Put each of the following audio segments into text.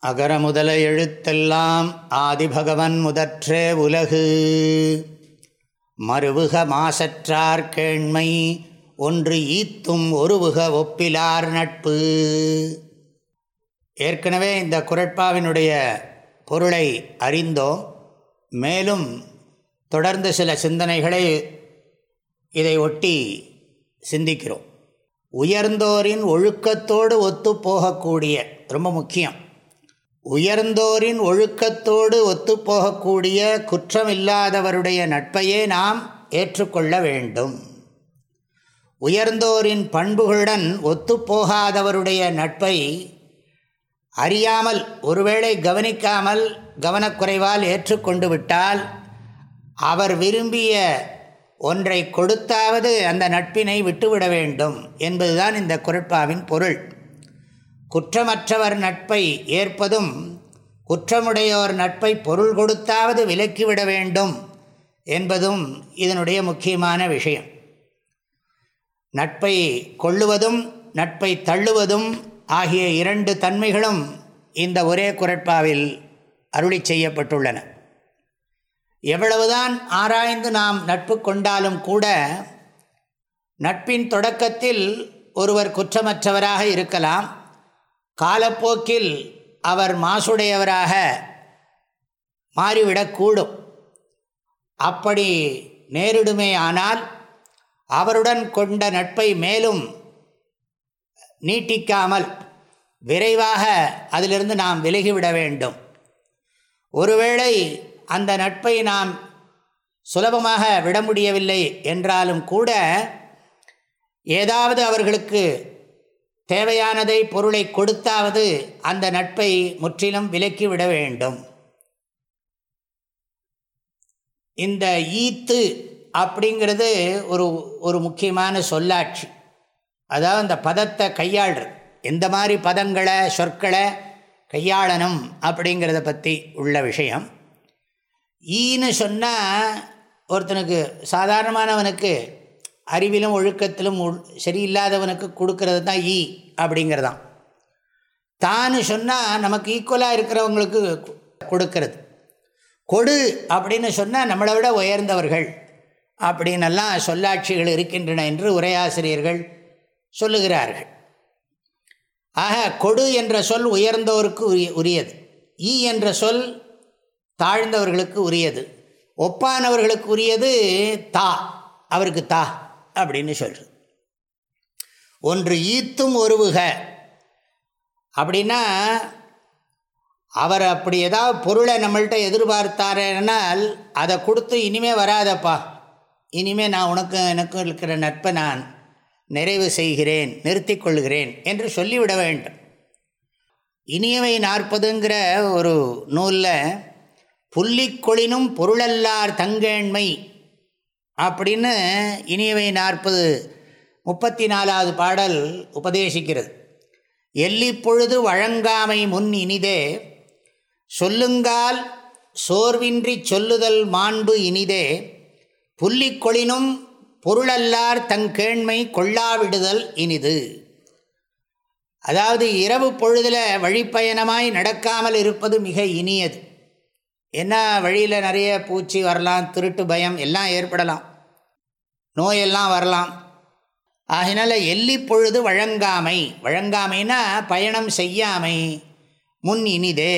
அகர முதல எழுத்தெல்லாம் ஆதிபகவன் முதற்றே உலகு. மறுவுக மாசற்றார் கேண்மை ஒன்று ஈத்தும் ஒருவுக ஒப்பிலார் நட்பு. ஏற்கனவே இந்த குரட்பாவினுடைய பொருளை அறிந்தோம். மேலும் தொடர்ந்து சில சிந்தனைகளை இதை ஒட்டி சிந்திக்கிறோம். உயர்ந்தோரின் ஒழுக்கத்தோடு ஒத்து போகக்கூடிய ரொம்ப முக்கியம். உயர்ந்தோரின் ஒழுக்கத்தோடு ஒத்துப்போகக்கூடிய குற்றமில்லாதவருடைய நட்பையே நாம் ஏற்றுக்கொள்ள வேண்டும். உயர்ந்தோரின் பண்புகளுடன் ஒத்துப்போகாதவருடைய நட்பை அறியாமல் ஒருவேளை கவனிக்காமல் கவனக்குறைவால் ஏற்றுக்கொண்டு விட்டால் அவர் விரும்பிய ஒன்றை கொடுத்தாவது அந்த நட்பினை விட்டுவிட வேண்டும் என்பதுதான் இந்த குரட்பாவின் பொருள். குற்றமற்றவர் நட்பை ஏற்பதும் குற்றமுடையோர் நட்பை பொருள் கொடுத்தாவது விலக்கிவிட வேண்டும் என்பதும் இதனுடைய முக்கியமான விஷயம். நட்பை கொள்ளுவதும் நட்பை தள்ளுவதும் ஆகிய இரண்டு தன்மைகளும் இந்த ஒரே குரட்பாவில் அருளி செய்யப்பட்டுள்ளன. எவ்வளவுதான் ஆராய்ந்து நாம் நட்பு கொண்டாலும் கூட நட்பின் தொடக்கத்தில் ஒருவர் குற்றமற்றவராக இருக்கலாம் காலப்போக்கில் அவர் மாசுடையவராக மாறிவிடக்கூடும் அப்படி நேரிடுமே ஆனால் அவருடன் கொண்ட நட்பை மேலும் நீட்டிக்காமல் விரைவாக அதிலிருந்து நாம் விலகிவிட வேண்டும். ஒருவேளை அந்த நட்பை நாம் சுலபமாக விட முடியவில்லை என்றாலும் கூட ஏதாவது அவர்களுக்கு தேவையானதை பொருளை கொடுத்தாவது அந்த நட்பை முற்றிலும் விலக்கிவிட வேண்டும். இந்த ஈத்து அப்படிங்கிறது ஒரு ஒரு முக்கியமான சொல்லாட்சி. அதாவது அந்த பதத்தை கையாளுறது. எந்த மாதிரி பதங்களை சொற்களை கையாளணும் அப்படிங்கிறத பற்றி உள்ள விஷயம். ஈன்னு சொன்னால் ஒருத்தனுக்கு சாதாரணமானவனுக்கு அறிவிலும் ஒழுக்கத்திலும் சரியில்லாதவனுக்கு கொடுக்கறது தான் ஈ அப்படிங்கிறதான். தான்னு சொன்னால் நமக்கு ஈக்குவலாக இருக்கிறவங்களுக்கு கொடுக்கறது. கொடு அப்படின்னு சொன்னால் நம்மளை விட உயர்ந்தவர்கள் அப்படின்னெல்லாம் சொல்லாட்சிகள் இருக்கின்றன என்று உரையாசிரியர்கள் சொல்லுகிறார்கள். ஆக கொடு என்ற சொல் உயர்ந்தோருக்கு உரிய உரியது. ஈ என்ற சொல் தாழ்ந்தவர்களுக்கு உரியது. ஒப்பானவர்களுக்கு உரியது தா அவருக்கு தா. அப்படின்னு சொல்கிறது ஒன்று ஈத்தும் ஒருவுக. அப்படின்னா அவர் அப்படி ஏதாவது பொருளை நம்மள்கிட்ட எதிர்பார்த்தாரனால் அதை கொடுத்து இனிமே வராதப்பா. இனிமே நான் உனக்கு எனக்கும் இருக்கிற நட்பை நான் நிறைவு செய்கிறேன் நிறுத்தி கொள்கிறேன் என்று சொல்லிவிட வேண்டும். இனியவை நாற்பதுங்கிற ஒரு நூலில் புள்ளிக்கொழினும் பொருளல்லார் தங்கேண்மை அப்படின்னு இனியவை நாற்பது முப்பத்தி நாலாவது பாடல் உபதேசிக்கிறது. எல்லிப்பொழுது வழங்காமை முன் இனிதே சொல்லுங்கால் சோர்வின்றி சொல்லுதல் மாண்பு இனிதே புள்ளிக்கொழினும் பொருளல்லார் தங்கேண்மை கொள்ளாவிடுதல் இனிது. அதாவது இரவு பொழுதில் வழிப்பயணமாய் நடக்காமல் இருப்பது மிக இனியது. என்ன வழியில் நிறைய பூச்சி வரலாம் திருட்டு பயம் எல்லாம் ஏற்படலாம். நோயெல்லாம் வரலாம். ஆகினால எல்லி பொழுது வழங்காமை. வழங்காமைனா பயணம் செய்யாமை. முன் இனிதே.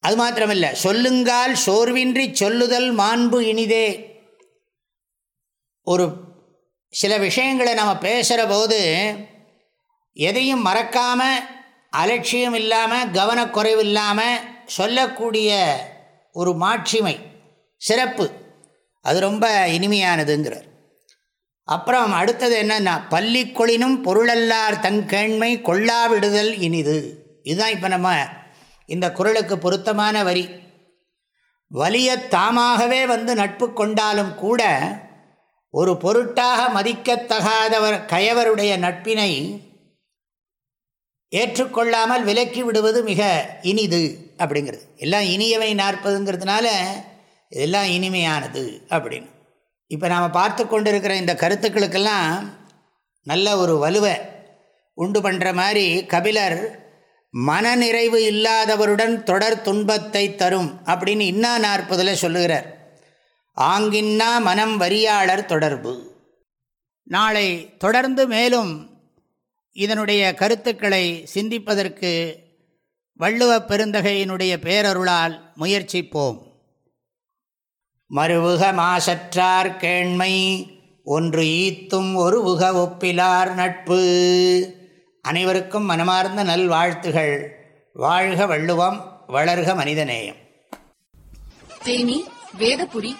அது மாத்திரமில்லை சொல்லுங்கால் சோர்வின்றி சொல்லுதல் மாண்பு இனிதே. ஒரு சில விஷயங்களை நம்ம பேசுகிற போது எதையும் மறக்காமல் அலட்சியம் இல்லாமல் கவனக்குறைவு இல்லாமல் சொல்லக்கூடிய ஒரு மாட்சிமை சிறப்பு. அது ரொம்ப இனிமையானதுங்கிறார். அப்புறம் அடுத்தது என்னன்னா பள்ளிக்கொழினும் பொருளல்லார் தன் கொள்ளாவிடுதல் இனிது. இதுதான் இப்போ நம்ம இந்த குரலுக்கு பொருத்தமான வரி. வலிய தாமாகவே வந்து நட்பு கொண்டாலும் கூட ஒரு பொருட்டாக மதிக்கத்தகாதவர் கயவருடைய நட்பினை ஏற்றுக்கொள்ளாமல் விலக்கி விடுவது மிக இனிது அப்படிங்கிறது. எல்லாம் இனியவை நாற்பதுங்கிறதுனால இதெல்லாம் இனிமையானது அப்படின்னு. இப்போ நாம் பார்த்து கொண்டிருக்கிற இந்த கருத்துக்களுக்கெல்லாம் நல்ல ஒரு வலுவை உண்டு பண்ணுற மாதிரி கபிலர் மனநிறைவு இல்லாதவருடன் தொடர் துன்பத்தை தரும் அப்படின்னு இன்னா நாற்பதில் சொல்லுகிறார். ஆங்கின்னா மனம் வரியாளர் தொடர்பு. நாளை தொடர்ந்து மேலும் இதனுடைய கருத்துக்களை சிந்திப்பதற்கு வள்ளுவ பெருந்தகையினுடைய பேரருளால் முயற்சிப்போம். மறுவுக மாசற்றார் கேண்மை ஒன்று ஈத்தும் ஒரு உக ஒப்பிலார் நட்பு. அனைவருக்கும் மனமார்ந்த நல்வாழ்த்துகள். வாழ்க வள்ளுவம் வளர்க மனிதநேயம். தேனி வேதபுரி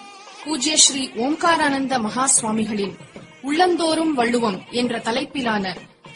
பூஜ்ய ஸ்ரீ ஓம்காரானந்த மகா சுவாமிகளின் உள்ளந்தோறும் வள்ளுவம் என்ற தலைப்பிலான